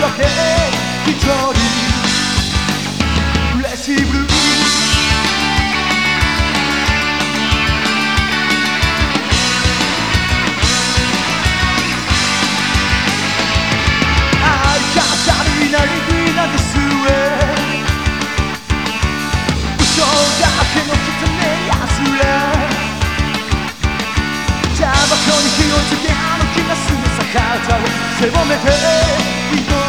だけ。一人嬉しいブルーなりになぜ末嘘だけの汚いやつらタバに火をつけ歩き出すの坂田を背もめて祈る